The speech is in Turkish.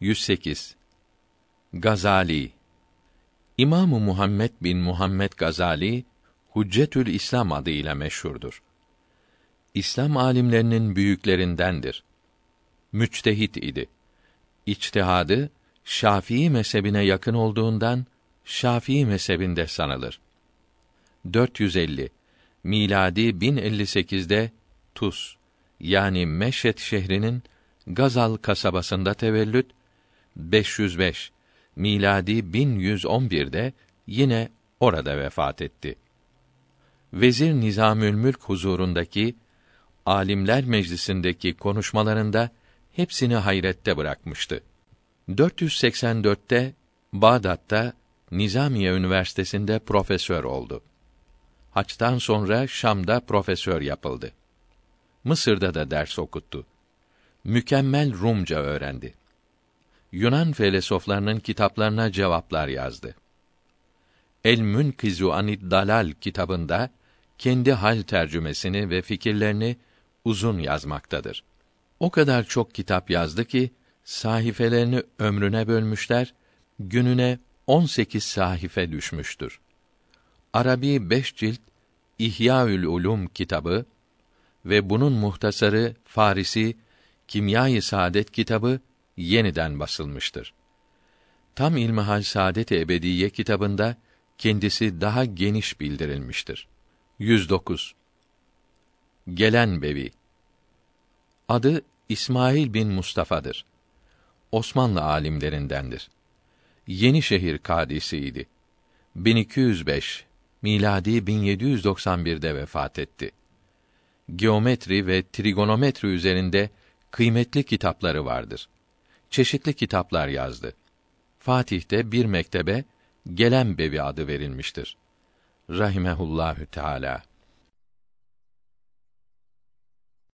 108 Gazali İmamı Muhammed bin Muhammed Gazali Huccetül İslam adıyla meşhurdur. İslam alimlerinin büyüklerindendir. Müçtehit idi. İçtihadı Şafii mezhebine yakın olduğundan Şafii mezhebinde sanılır. 450 miladi 1058'de Tus yani Meşet şehrinin Gazal kasabasında tevellüt 505 miladi 1111'de yine orada vefat etti. Vezir Nizamül Mülk huzurundaki Alimler Meclisi'ndeki konuşmalarında hepsini hayrette bırakmıştı. 484'te Bağdat'ta Nizamiye Üniversitesi'nde profesör oldu. Haçtan sonra Şam'da profesör yapıldı. Mısır'da da ders okuttu. Mükemmel Rumca öğrendi. Yunan felsefelerinin kitaplarına cevaplar yazdı. El Münkizu Anid Dalal kitabında kendi hal tercümesini ve fikirlerini uzun yazmaktadır. O kadar çok kitap yazdı ki sahifelerini ömrüne bölmüşler, gününe 18 sahife düşmüştür. Arabi beş cilt İhyaül Ulum kitabı ve bunun muhtasarı Farisi Kimya-i Saadet kitabı yeniden basılmıştır. Tam İlmihal Saadet Ebediye kitabında kendisi daha geniş bildirilmiştir. 109 Gelen Bevi Adı İsmail bin Mustafa'dır. Osmanlı alimlerindendir. Yenişehir kadisiydi. 1205 miladi 1791'de vefat etti. Geometri ve trigonometri üzerinde kıymetli kitapları vardır. Çeşitli kitaplar yazdı. Fatih'te bir mektebe Gelen Bevi adı verilmiştir. Rahimehullahü Teala.